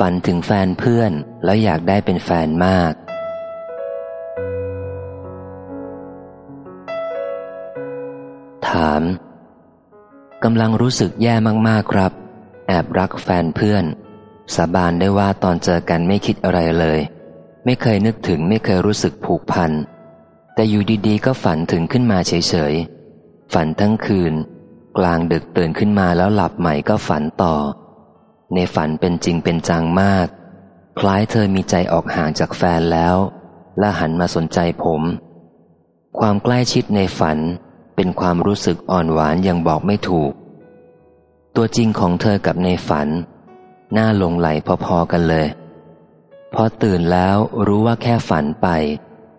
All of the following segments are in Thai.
ฝันถึงแฟนเพื่อนแล้วอยากได้เป็นแฟนมาก ถามกำลังรู้สึกแย่มากๆครับ แอบรักแฟนเพื่อน สาบานได้ว่าตอนเจอกันไม่คิดอะไรเลย ไม่เคยนึกถึงไม่เคยรู้สึกผูกพัน แต่อยู่ดีๆ ก็ฝันถึงขึ้นมาเฉยๆ ฝันทั้งคืน กลางดึกตื่นขึ้นมาแล้วหลับใหม่ก็ฝันต่อ ในฝันเป็นจริงเป็นจังมาก คล้ายเธอมีใจออกห่างจากแฟนแล้ว และหันมาสนใจผม ความใกล้ชิดในฝันเป็นความรู้สึกอ่อนหวานยังบอกไม่ถูก ตัวจริงของเธอกับในฝัน หน่าลงไหลพอๆกันเลย พอตื่นแล้วรู้ว่าแค่ฝันไป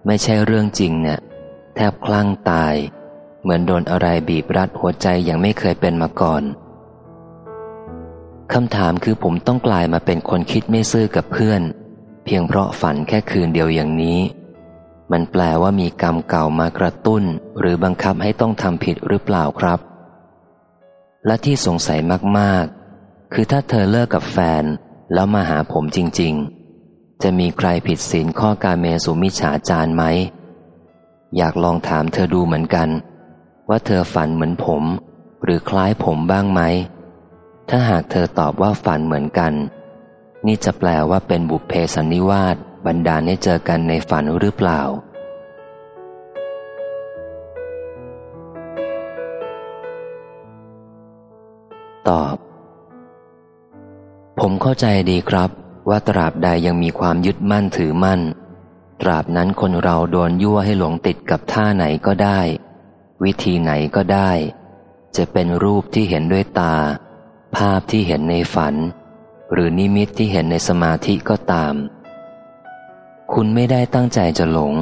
ไม่ใช่เรื่องจริงเนี่ย แทบคลั่งตาย เหมือนโดนอะไรบีบรัดหัวใจอย่างไม่เคยเป็นมาก่อน คำถามคือผมต้องกลายมาเป็นคนคิดไม่ซื่อกับเพื่อน เพียงเพราะฝันแค่คืนเดียวอย่างนี้ มันแปลว่ามีกรรมเก่ามากระตุ้น หรือบังคับให้ต้องทำผิดหรือเปล่าครับ และที่สงสัยมากๆ คือถ้าเธอเลิกกับแฟนแล้วมาหาผมจริง ๆ จะมีใครผิดศีลข้อการเมสุมิฉาจารไหม อยากลองถามเธอดูเหมือนกัน ว่าเธอฝันเหมือนผม หรือคล้ายผมบ้างไหม ถ้าหากเธอตอบว่าฝันเหมือนกัน นี่จะแปลว่าเป็นบุพเพสันนิวาสบันดาลให้เจอกันในฝันหรือเปล่า ตอบ ผมเข้าใจดีครับ ว่าตราบใดยังมีความยึดมั่นถือมั่น ตราบนั้นคนเราโดนยั่วให้หลงติดกับท่าไหนก็ได้ วิธีไหนก็ได้ จะเป็นรูปที่เห็นด้วยตา ภาพที่เห็นในฝัน หรือนิมิตที่เห็นในสมาธิก็ตาม คุณไม่ได้ตั้งใจจะหลง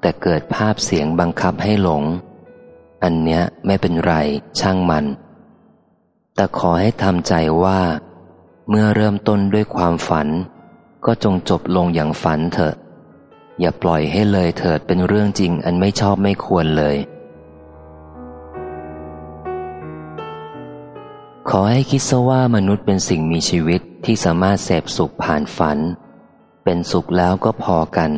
แต่เกิดภาพเสียงบังคับให้หลง อันเนี้ยไม่เป็นไรช่างมัน แต่ขอให้ทำใจว่า เมื่อเริ่มต้นด้วยความฝัน ก็จงจบลงอย่างฝันเถอะ อย่าปล่อยให้เลยเถิดเป็นเรื่องจริงอันไม่ชอบไม่ควรเลย ขอให้คิดซะว่ามนุษย์เป็นสิ่งมีชีวิตที่สามารถเสพสุขผ่านฝัน เป็นสุขแล้วก็พอกัน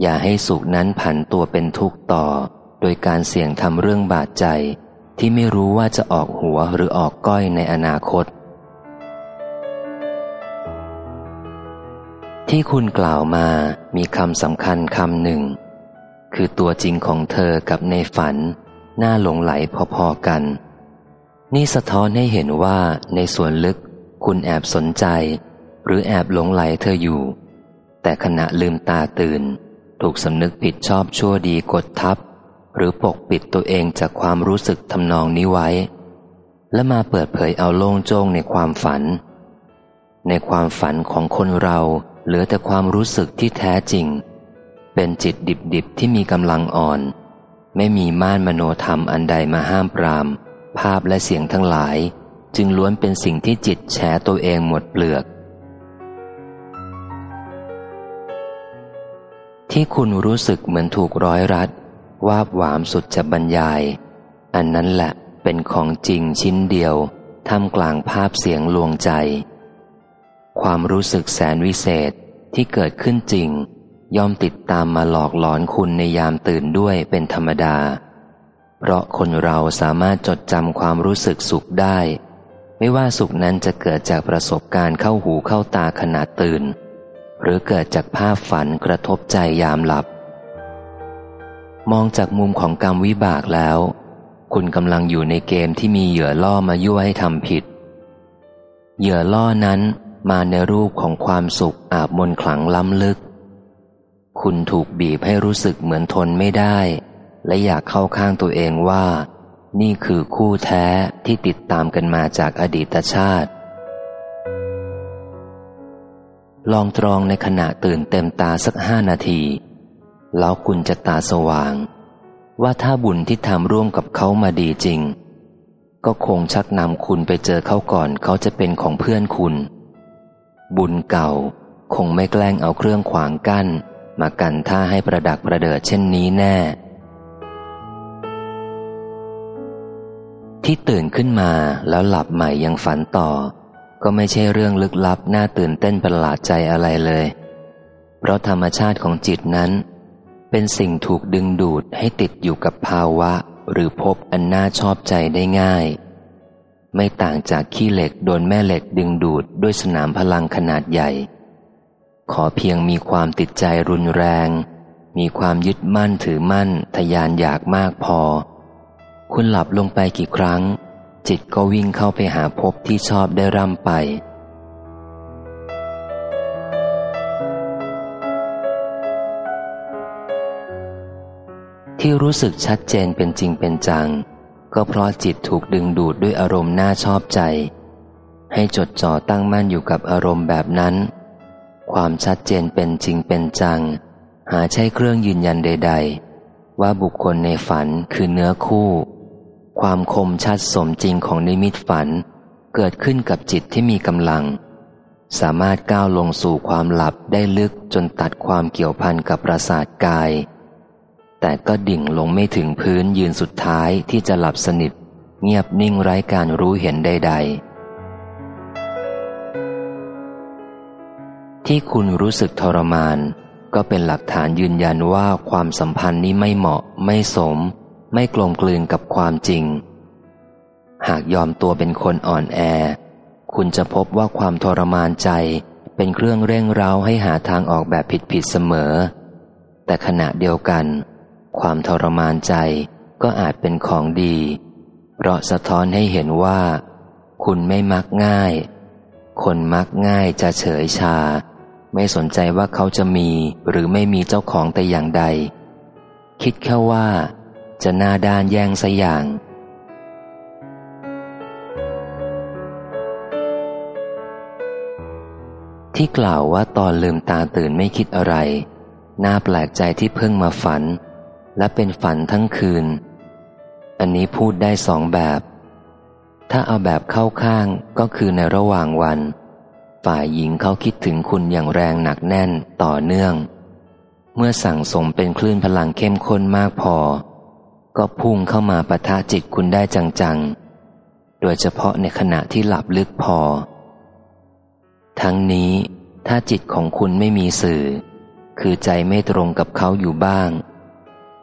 อย่าให้สุขนั้นผันตัวเป็นทุกข์ต่อ โดยการเสี่ยงทำเรื่องบาดใจ ที่ไม่รู้ว่าจะออกหัวหรือออกก้อยในอนาคต ที่คุณกล่าวมามีคำสำคัญคำหนึ่ง คือตัวจริงของเธอกับในฝัน น่าหลงไหลพอๆกัน นี่สะท้อนให้เห็นว่าในส่วนลึกคุณแอบสนใจ หรือแอบหลงไหลเธออยู่ แต่ขณะลืมตาตื่น ถูกสำนึกผิดชอบชั่วดีกดทับ หรือปกปิดตัวเองจากความรู้สึกทำนองนี้ไว้ และมาเปิดเผยเอาโล่งโจ้งในความฝัน ในความฝันของคนเราเหลือแต่ความรู้สึกที่แท้จริง เป็นจิตดิบๆที่มีกำลังอ่อน ไม่มีม่านมโนธรรมอันใดมาห้ามปราม ภาพและเสียงทั้งหลาย จึงล้วนเป็นสิ่งที่จิตแฉตัวเองหมดเปลือก ที่คุณรู้สึกเหมือนถูกร้อยรัดวาบหวามสุดจะบรรยาย อันนั้นแหละเป็นของจริงชิ้นเดียวท่ามกลางภาพเสียงลวงใจ ความรู้สึกแสนวิเศษที่เกิดขึ้นจริง ย่อมติดตามมาหลอกหลอนคุณในยามตื่นด้วยเป็นธรรมดา เพราะคนเราสามารถจดจำความรู้สึกสุขได้ ไม่ว่าสุขนั้นจะเกิดจากประสบการณ์เข้าหูเข้าตาขณะตื่น หรือเกิดจากภาพฝันกระทบใจยามหลับ มองจากมุมของกรรมวิบากแล้ว คุณกำลังอยู่ในเกมที่มีเหยื่อล่อมายั่วให้ทำผิด เหยื่อล่อนั้นมาในรูปของความสุขอาบมนขลังล้ำลึก คุณถูกบีบให้รู้สึกเหมือนทนไม่ได้ และอยากเข้าข้างตัวเองว่า นี่คือคู่แท้ที่ติดตามกันมาจากอดีตชาติ ลองตรองในขณะตื่นเต็มตาสักห้านาที แล้วคุณจะตาสว่าง ว่าถ้าบุญที่ทำร่วมกับเขามาดีจริง ก็คงชักนำคุณไปเจอเขาก่อนเขาจะเป็นของเพื่อนคุณ บุญเก่าคงไม่แกล้งเอาเครื่องขวางกั้น มากันท่าให้ประดักประเดิดเช่นนี้แน่ ที่ตื่นขึ้นมาแล้วหลับใหม่ยังฝันต่อ ก็ไม่ใช่เรื่องลึกลับน่าตื่นเต้นประหลาดใจอะไรเลย เพราะธรรมชาติของจิตนั้น เป็นสิ่งถูกดึงดูดให้ติดอยู่กับภาวะ หรือพบอันน่าชอบใจได้ง่าย ไม่ต่างจากขี้เหล็กโดนแม่เหล็กดึงดูดด้วยสนามพลังขนาดใหญ่ ขอเพียงมีความติดใจรุนแรง มีความยึดมั่นถือมั่นทยานอยากมากพอ คุณหลับลงไปกี่ครั้ง จิตก็วิ่งเข้าไปหาพบที่ชอบได้ร่ำไป ที่รู้สึกชัดเจนเป็นจริงเป็นจัง ก็เพราะจิตถูกดึงดูดด้วยอารมณ์น่าชอบใจ ให้จดจ่อตั้งมั่นอยู่กับอารมณ์แบบนั้น ความชัดเจนเป็นจริงเป็นจัง หาใช่เครื่องยืนยันใด ๆว่าบุคคลในฝันคือเนื้อคู่ ความคมชัดสมจริงของนิมิตฝัน เกิดขึ้นกับจิตที่มีกำลัง สามารถก้าวลงสู่ความหลับได้ลึกจนตัดความเกี่ยวพันกับประสาทกาย แต่ก็ดิ่งลงไม่ถึงพื้นยืนสุดท้ายที่จะหลับสนิท เงียบนิ่งไร้การรู้เห็นใด ๆที่คุณรู้สึกทรมาน ก็เป็นหลักฐานยืนยันว่าความสัมพันธ์นี้ไม่เหมาะไม่สม ไม่กลมกลืนกับความจริง หากยอมตัวเป็นคนอ่อนแอ คุณจะพบว่าความทรมานใจเป็นเครื่องเร่งเร้าให้หาทางออกแบบผิดๆเสมอ แต่ขณะเดียวกัน ความทรมานใจก็อาจเป็นของดี เพราะสะท้อนให้เห็นว่า คุณไม่มักง่าย คนมักง่ายจะเฉยชา ไม่สนใจว่าเขาจะมีหรือไม่มีเจ้าของแต่อย่างใด คิดแค่ว่า จะหน้าด้านแย่งสอย่าง ที่กล่าวว่าตอนลืมตาตื่นไม่คิดอะไร น่าแปลกใจที่เพิ่งมาฝัน และเป็นฝันทั้งคืน อันนี้พูดได้สองแบบ ถ้าเอาแบบเข้าข้างก็คือในระหว่างวัน ฝ่ายหญิงเขาคิดถึงคุณอย่างแรงหนักแน่นต่อเนื่องเมื่อสั่งสมเป็นคลื่นพลังเข้มข้นมากพอ ก็พุ่งเข้ามาปะทะจิตคุณได้จังๆ โดยเฉพาะในขณะที่หลับลึกพอ ทั้งนี้ถ้าจิตของคุณไม่มีสื่อ คือใจไม่ตรงกับเขาอยู่บ้าง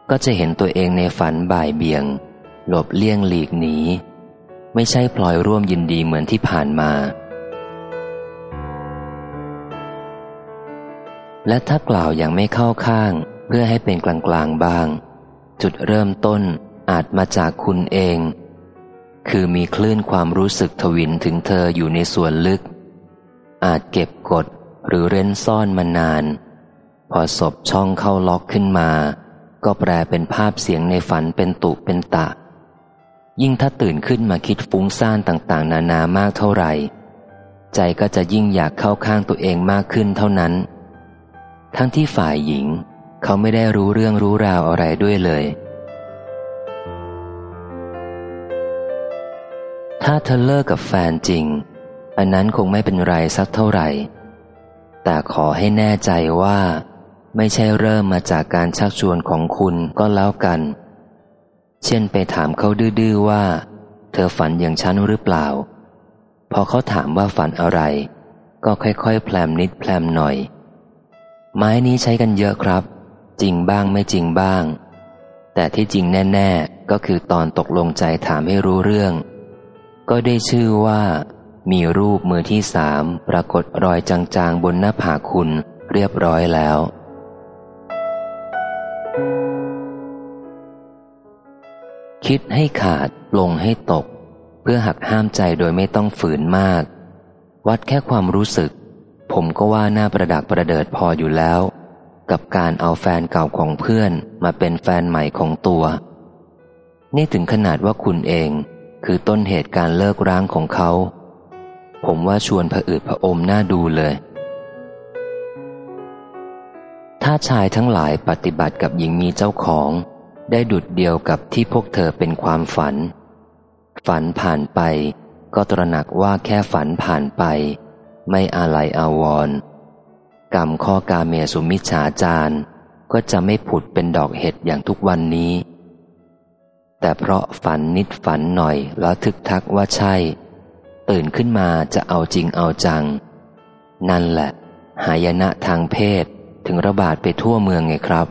ก็จะเห็นตัวเองในฝันบ่ายเบี่ยง หลบเลี่ยงหลีกหนี ไม่ใช่พลอยร่วมยินดีเหมือนที่ผ่านมา และถ้ากล่าวอย่างไม่เข้าข้างเพื่อให้เป็นกลางๆบ้าง จุดเริ่มต้นอาจมาจากคุณเอง คือมีคลื่นความรู้สึกทวินถึงเธออยู่ในส่วนลึก อาจเก็บกดหรือเร้นซ่อนมานาน พอศพช่องเข้าล็อกขึ้นมา ก็แปลเป็นภาพเสียงในฝันเป็นตุเป็นตะ ยิ่งถ้าตื่นขึ้นมาคิดฟุ้งซ่านต่างๆ นานามากเท่าไหร่ ใจก็จะยิ่งอยากเข้าข้างตัวเองมากขึ้นเท่านั้น ทั้งที่ฝ่ายหญิง เขาไม่ได้รู้เรื่องรู้ราวอะไรด้วยเลย ถ้าเธอเลิกกับแฟนจริง อันนั้นคงไม่เป็นไรสักเท่าไหร่ แต่ขอให้แน่ใจว่า ไม่ใช่เริ่มมาจากการชักชวนของคุณก็แล้วกัน เช่นไปถามเขาดื้อๆว่า เธอฝันอย่างฉันหรือเปล่า พอเขาถามว่าฝันอะไร ก็ค่อยๆแพลมนิดแพลมหน่อยไม้นี้ใช้กันเยอะครับ จริงบ้างไม่จริงบ้าง แต่ที่จริงแน่ ๆ ก็คือตอนตกลงใจถามให้รู้เรื่อง ก็ได้ชื่อว่า มีรูปมือที่สามปรากฏรอยจางๆบนหน้าผากคุณเรียบร้อยแล้ว คิดให้ขาดลงให้ตก เพื่อหักห้ามใจโดยไม่ต้องฝืนมาก วัดแค่ความรู้สึก ผมก็ว่าหน่าประดักประเดิดพออยู่แล้ว กับการเอาแฟนเก่าของเพื่อนมาเป็นแฟนใหม่ของตัว นี่ถึงขนาดว่าคุณเองคือต้นเหตุการเลิกร้างของเขา ผมว่าชวนผะอืดผะอมน่าดูเลย ถ้าชายทั้งหลายปฏิบัติกับหญิงมีเจ้าของ ได้ดุดเดียวกับที่พวกเธอเป็นความฝัน ฝันผ่านไป ก็ตระหนักว่าแค่ฝันผ่านไป ไม่อาลัยอาวรณ์ กรรมข้อกาเมสุมิชฌาจารก็จะไม่ผุดเป็นดอกเห็ดอย่างทุกวันนี้ แต่เพราะฝันนิดฝันหน่อยแล้วทึกทักว่าใช่ ตื่นขึ้นมาจะเอาจริงเอาจัง นั่นแหละ หายนะทางเพศถึงระบาดไปทั่วเมืองไงครับ